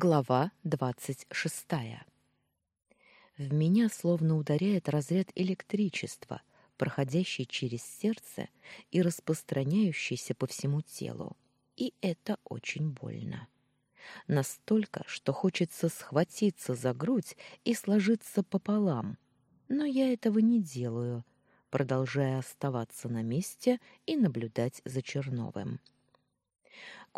Глава двадцать шестая. В меня словно ударяет разряд электричества, проходящий через сердце и распространяющийся по всему телу. И это очень больно. Настолько, что хочется схватиться за грудь и сложиться пополам. Но я этого не делаю, продолжая оставаться на месте и наблюдать за Черновым.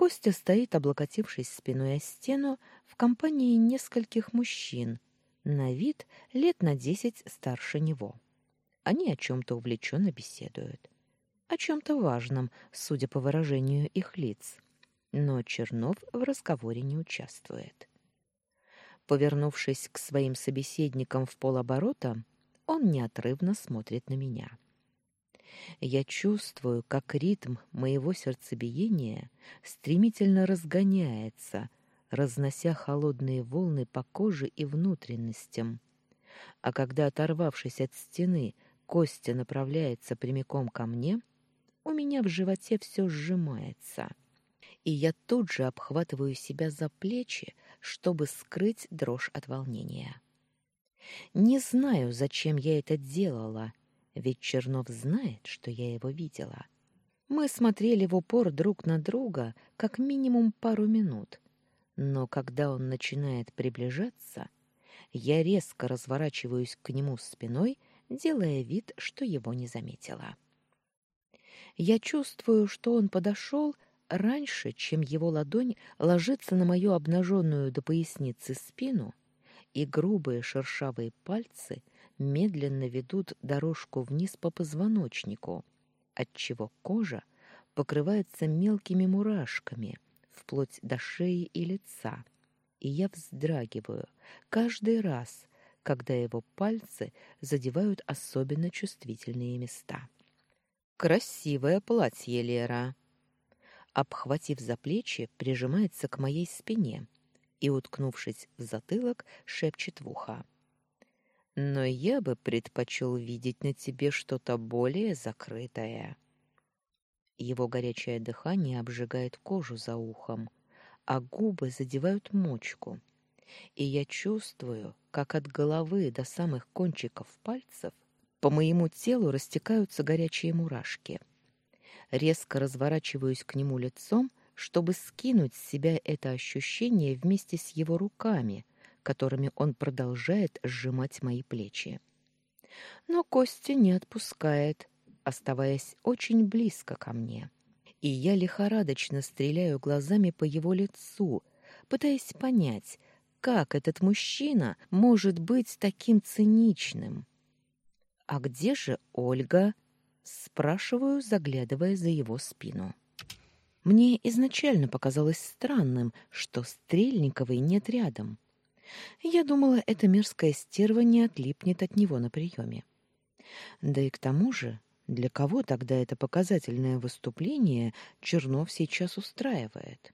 Костя стоит, облокотившись спиной о стену, в компании нескольких мужчин, на вид лет на десять старше него. Они о чем-то увлеченно беседуют. О чем-то важном, судя по выражению их лиц. Но Чернов в разговоре не участвует. Повернувшись к своим собеседникам в полоборота, он неотрывно смотрит на меня. Я чувствую, как ритм моего сердцебиения стремительно разгоняется, разнося холодные волны по коже и внутренностям. А когда, оторвавшись от стены, Костя направляется прямиком ко мне, у меня в животе все сжимается. И я тут же обхватываю себя за плечи, чтобы скрыть дрожь от волнения. Не знаю, зачем я это делала, ведь Чернов знает, что я его видела. Мы смотрели в упор друг на друга как минимум пару минут, но когда он начинает приближаться, я резко разворачиваюсь к нему спиной, делая вид, что его не заметила. Я чувствую, что он подошел раньше, чем его ладонь ложится на мою обнаженную до поясницы спину, и грубые шершавые пальцы медленно ведут дорожку вниз по позвоночнику, отчего кожа покрывается мелкими мурашками вплоть до шеи и лица, и я вздрагиваю каждый раз, когда его пальцы задевают особенно чувствительные места. «Красивое платье, Лера!» Обхватив за плечи, прижимается к моей спине и, уткнувшись в затылок, шепчет в ухо но я бы предпочел видеть на тебе что-то более закрытое. Его горячее дыхание обжигает кожу за ухом, а губы задевают мочку. И я чувствую, как от головы до самых кончиков пальцев по моему телу растекаются горячие мурашки. Резко разворачиваюсь к нему лицом, чтобы скинуть с себя это ощущение вместе с его руками, которыми он продолжает сжимать мои плечи. Но Костя не отпускает, оставаясь очень близко ко мне. И я лихорадочно стреляю глазами по его лицу, пытаясь понять, как этот мужчина может быть таким циничным. «А где же Ольга?» — спрашиваю, заглядывая за его спину. Мне изначально показалось странным, что Стрельниковой нет рядом. Я думала, эта мерзкая стерва не отлипнет от него на приеме. Да и к тому же, для кого тогда это показательное выступление Чернов сейчас устраивает?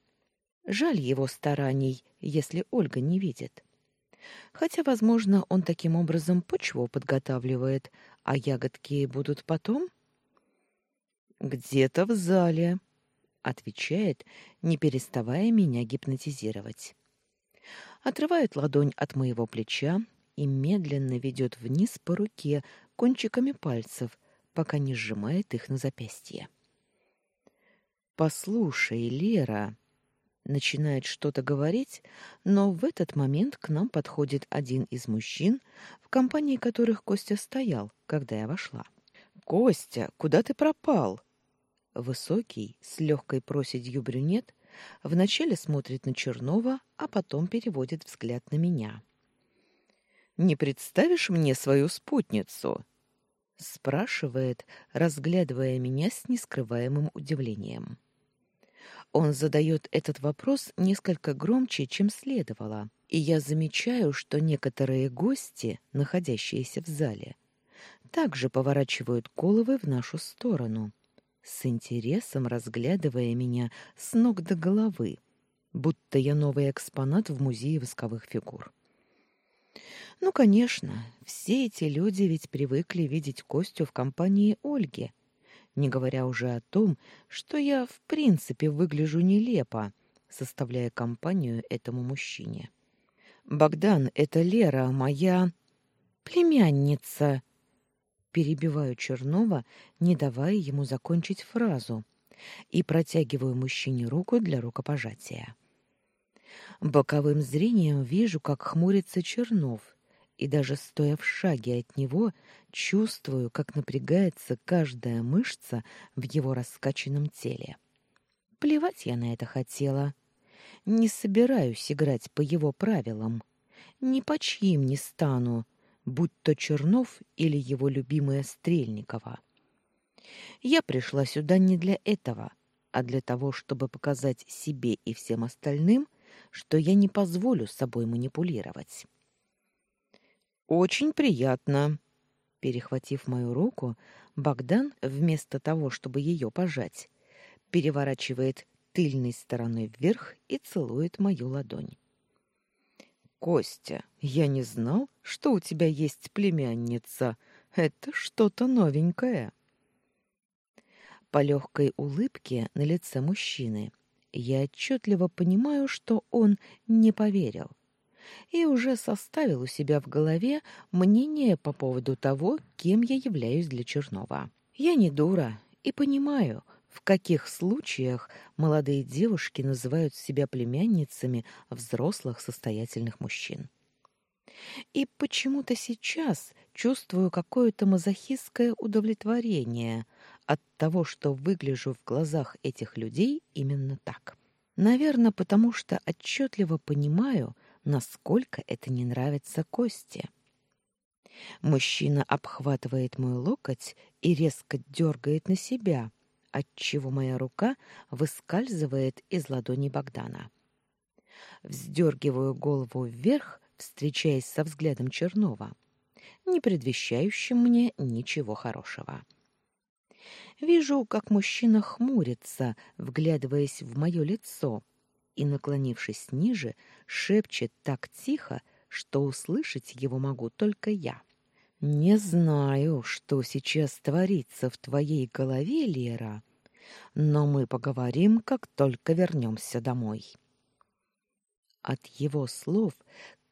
Жаль его стараний, если Ольга не видит. Хотя, возможно, он таким образом почву подготавливает, а ягодки будут потом? «Где-то в зале», — отвечает, не переставая меня гипнотизировать отрывает ладонь от моего плеча и медленно ведет вниз по руке кончиками пальцев, пока не сжимает их на запястье. «Послушай, Лера...» Начинает что-то говорить, но в этот момент к нам подходит один из мужчин, в компании которых Костя стоял, когда я вошла. «Костя, куда ты пропал?» Высокий, с легкой проседью брюнет, Вначале смотрит на Чернова, а потом переводит взгляд на меня. «Не представишь мне свою спутницу?» спрашивает, разглядывая меня с нескрываемым удивлением. Он задает этот вопрос несколько громче, чем следовало, и я замечаю, что некоторые гости, находящиеся в зале, также поворачивают головы в нашу сторону, с интересом разглядывая меня с ног до головы, будто я новый экспонат в музее восковых фигур. Ну, конечно, все эти люди ведь привыкли видеть Костю в компании Ольги, не говоря уже о том, что я в принципе выгляжу нелепо, составляя компанию этому мужчине. «Богдан, это Лера, моя...» «Племянница!» Перебиваю Чернова, не давая ему закончить фразу, и протягиваю мужчине руку для рукопожатия. Боковым зрением вижу, как хмурится Чернов, и даже стоя в шаге от него, чувствую, как напрягается каждая мышца в его раскачанном теле. Плевать я на это хотела. Не собираюсь играть по его правилам. Ни по чьим не стану, будь то Чернов или его любимая Стрельникова. Я пришла сюда не для этого, а для того, чтобы показать себе и всем остальным, что я не позволю собой манипулировать. Очень приятно. Перехватив мою руку, Богдан вместо того, чтобы ее пожать, переворачивает тыльной стороной вверх и целует мою ладонь. Костя, я не знал, что у тебя есть племянница. Это что-то новенькое. По легкой улыбке на лице мужчины я отчетливо понимаю, что он не поверил и уже составил у себя в голове мнение по поводу того, кем я являюсь для Чернова. Я не дура и понимаю, в каких случаях молодые девушки называют себя племянницами взрослых состоятельных мужчин. И почему-то сейчас чувствую какое-то мазохистское удовлетворение от того, что выгляжу в глазах этих людей именно так. Наверное, потому что отчетливо понимаю, насколько это не нравится Косте. Мужчина обхватывает мой локоть и резко дергает на себя, отчего моя рука выскальзывает из ладони Богдана. Вздергиваю голову вверх, встречаясь со взглядом Чернова, не предвещающим мне ничего хорошего. Вижу, как мужчина хмурится, вглядываясь в мое лицо, и, наклонившись ниже, шепчет так тихо, что услышать его могу только я. Не знаю, что сейчас творится в твоей голове, Лера, но мы поговорим, как только вернемся домой. От его слов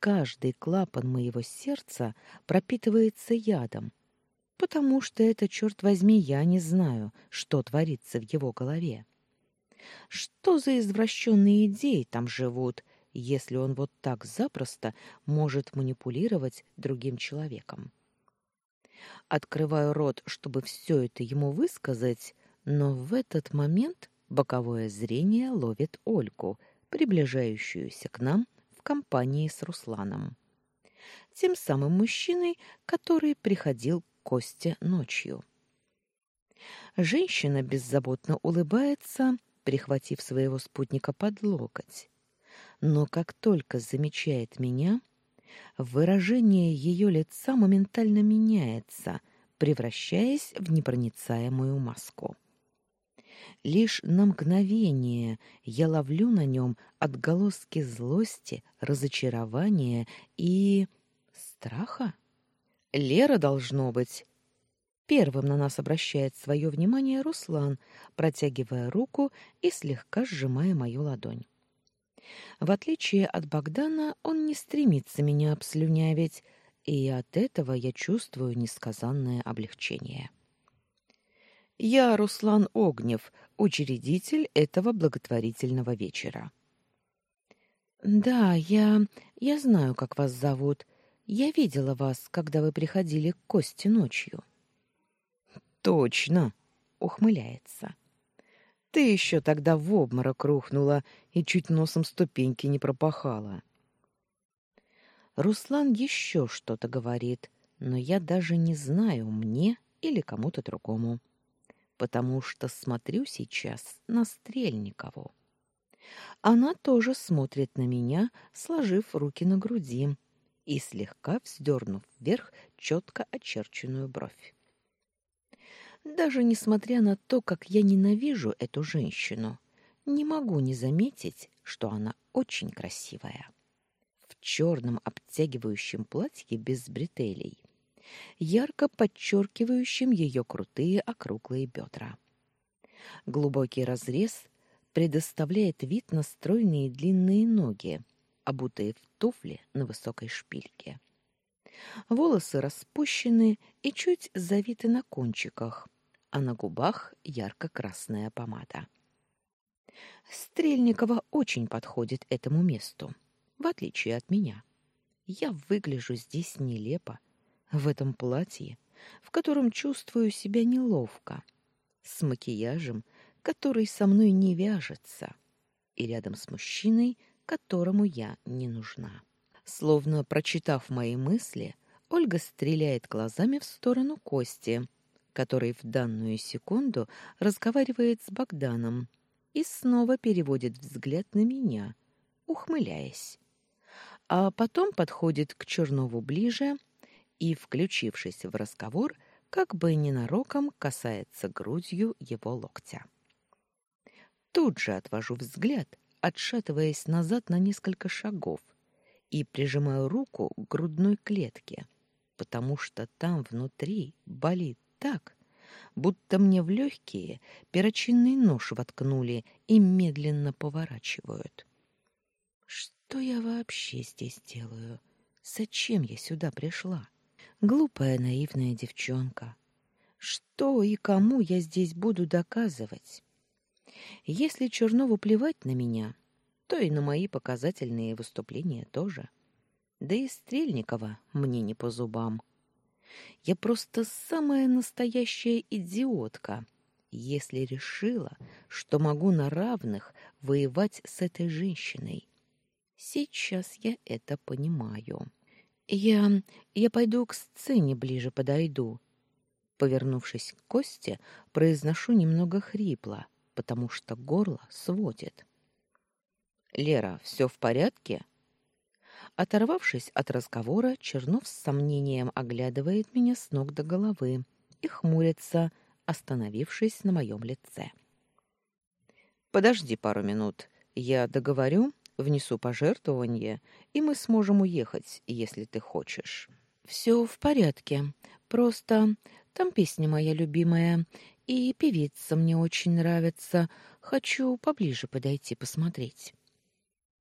каждый клапан моего сердца пропитывается ядом, потому что это, черт возьми, я не знаю, что творится в его голове. Что за извращенные идеи там живут, если он вот так запросто может манипулировать другим человеком? Открываю рот, чтобы все это ему высказать, но в этот момент боковое зрение ловит Ольку, приближающуюся к нам в компании с Русланом. Тем самым мужчиной, который приходил к Косте ночью. Женщина беззаботно улыбается, прихватив своего спутника под локоть. Но как только замечает меня, выражение ее лица моментально меняется, превращаясь в непроницаемую маску. Лишь на мгновение я ловлю на нем отголоски злости, разочарования и страха. Лера должно быть Первым на нас обращает свое внимание Руслан, протягивая руку и слегка сжимая мою ладонь. В отличие от Богдана, он не стремится меня обслюнявить, и от этого я чувствую несказанное облегчение. Я Руслан Огнев, учредитель этого благотворительного вечера. Да, я я знаю, как вас зовут. Я видела вас, когда вы приходили к Косте ночью. Точно, ухмыляется. Ты еще тогда в обморок рухнула и чуть носом ступеньки не пропахала. Руслан еще что-то говорит, но я даже не знаю, мне или кому-то другому, потому что смотрю сейчас на Стрельникову. Она тоже смотрит на меня, сложив руки на груди и слегка вздернув вверх четко очерченную бровь. Даже несмотря на то, как я ненавижу эту женщину, не могу не заметить, что она очень красивая. В черном обтягивающем платье без бретелей, ярко подчеркивающем ее крутые округлые бедра. Глубокий разрез предоставляет вид на стройные длинные ноги, обутые в туфли на высокой шпильке. Волосы распущены и чуть завиты на кончиках, а на губах ярко-красная помада. Стрельникова очень подходит этому месту, в отличие от меня. Я выгляжу здесь нелепо, в этом платье, в котором чувствую себя неловко, с макияжем, который со мной не вяжется, и рядом с мужчиной, которому я не нужна. Словно прочитав мои мысли, Ольга стреляет глазами в сторону Кости, который в данную секунду разговаривает с Богданом, и снова переводит взгляд на меня, ухмыляясь. А потом подходит к Чернову ближе и, включившись в разговор, как бы ненароком касается грудью его локтя. Тут же отвожу взгляд, отшатываясь назад на несколько шагов, и прижимаю руку к грудной клетке, потому что там внутри болит так, будто мне в легкие перочинный нож воткнули и медленно поворачивают. Что я вообще здесь делаю? Зачем я сюда пришла? Глупая наивная девчонка. Что и кому я здесь буду доказывать? Если Чернову плевать на меня, то и на мои показательные выступления тоже. Да и Стрельникова мне не по зубам. Я просто самая настоящая идиотка, если решила, что могу на равных воевать с этой женщиной. Сейчас я это понимаю. Я я пойду к сцене ближе подойду. Повернувшись к Косте, произношу немного хрипло, потому что горло сводит. Лера, все в порядке? Оторвавшись от разговора, Чернов с сомнением оглядывает меня с ног до головы и хмурится, остановившись на моем лице. Подожди пару минут, я договорю, внесу пожертвование, и мы сможем уехать, если ты хочешь. Все в порядке. Просто там песня моя любимая, и певица мне очень нравится. Хочу поближе подойти посмотреть.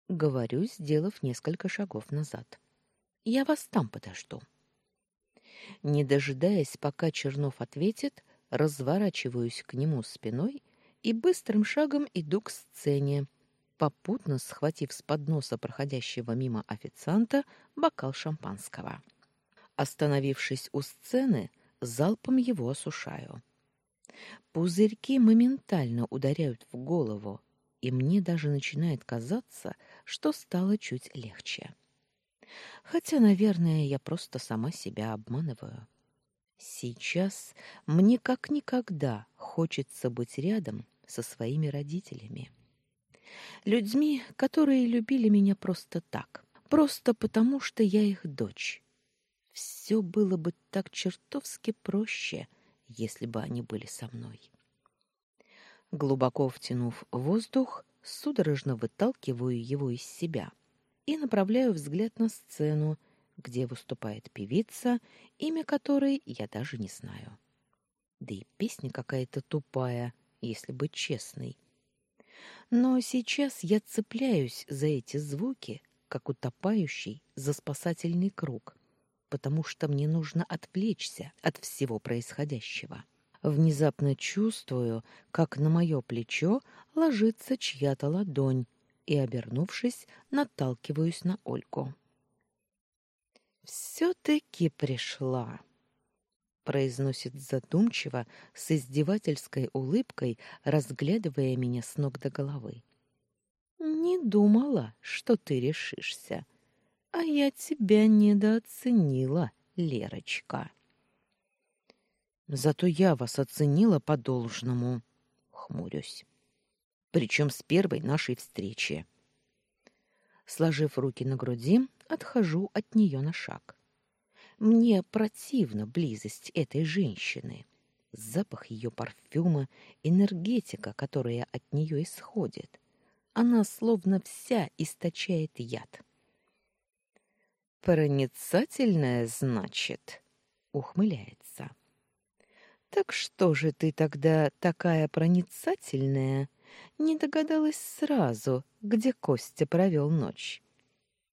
Говорю, сделав несколько шагов назад. Я вас там подожду. Не дожидаясь, пока Чернов ответит, разворачиваюсь к нему спиной и быстрым шагом иду к сцене, попутно схватив с подноса проходящего мимо официанта бокал шампанского. Остановившись у сцены, залпом его осушаю. Пузырьки моментально ударяют в голову, и мне даже начинает казаться, что стало чуть легче. Хотя, наверное, я просто сама себя обманываю. Сейчас мне как никогда хочется быть рядом со своими родителями. Людьми, которые любили меня просто так, просто потому, что я их дочь. Все было бы так чертовски проще, если бы они были со мной. Глубоко втянув воздух, судорожно выталкиваю его из себя и направляю взгляд на сцену, где выступает певица, имя которой я даже не знаю. Да и песня какая-то тупая, если быть честной. Но сейчас я цепляюсь за эти звуки, как утопающий за спасательный круг, потому что мне нужно отвлечься от всего происходящего. Внезапно чувствую, как на мое плечо ложится чья-то ладонь, и, обернувшись, наталкиваюсь на Ольгу. «Все-таки пришла», — произносит задумчиво, с издевательской улыбкой, разглядывая меня с ног до головы. «Не думала, что ты решишься, а я тебя недооценила, Лерочка». Зато я вас оценила по-должному, хмурюсь. Причем с первой нашей встречи. Сложив руки на груди, отхожу от нее на шаг. Мне противна близость этой женщины, запах ее парфюма, энергетика, которая от нее исходит. Она словно вся источает яд. Проницательная, значит, ухмыляется. Так что же ты тогда такая проницательная, не догадалась сразу, где Костя провел ночь.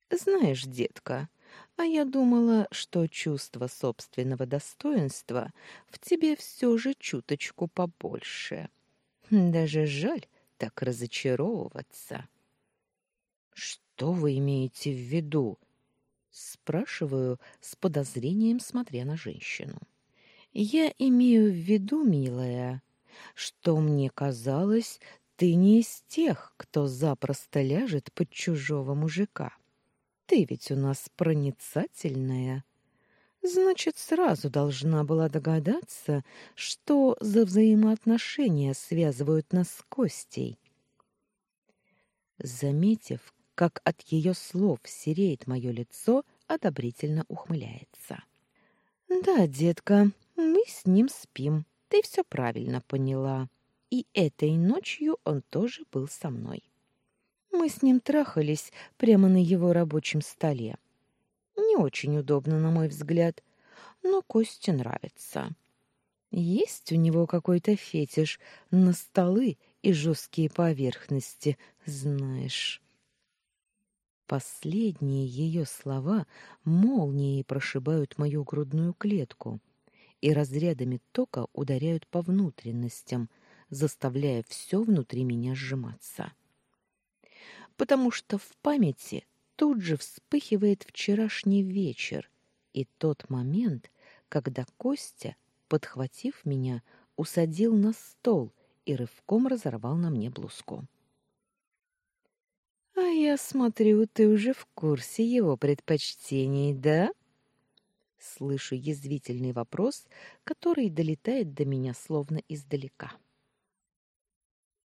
Знаешь, детка, а я думала, что чувство собственного достоинства в тебе все же чуточку побольше. Даже жаль так разочаровываться. Что вы имеете в виду? спрашиваю с подозрением, смотря на женщину. Я имею в виду, милая, что мне казалось, ты не из тех, кто запросто ляжет под чужого мужика. Ты ведь у нас проницательная. Значит, сразу должна была догадаться, что за взаимоотношения связывают нас с Костей. Заметив, как от ее слов сереет мое лицо, одобрительно ухмыляется. «Да, детка, мы с ним спим. Ты все правильно поняла. И этой ночью он тоже был со мной. Мы с ним трахались прямо на его рабочем столе. Не очень удобно, на мой взгляд, но Косте нравится. Есть у него какой-то фетиш на столы и жесткие поверхности, знаешь. Последние ее слова молнией прошибают мою грудную клетку и разрядами тока ударяют по внутренностям, заставляя все внутри меня сжиматься. Потому что в памяти тут же вспыхивает вчерашний вечер и тот момент, когда Костя, подхватив меня, усадил на стол и рывком разорвал на мне блузку. А я смотрю, ты уже в курсе его предпочтений, да? Слышу язвительный вопрос, который долетает до меня словно издалека.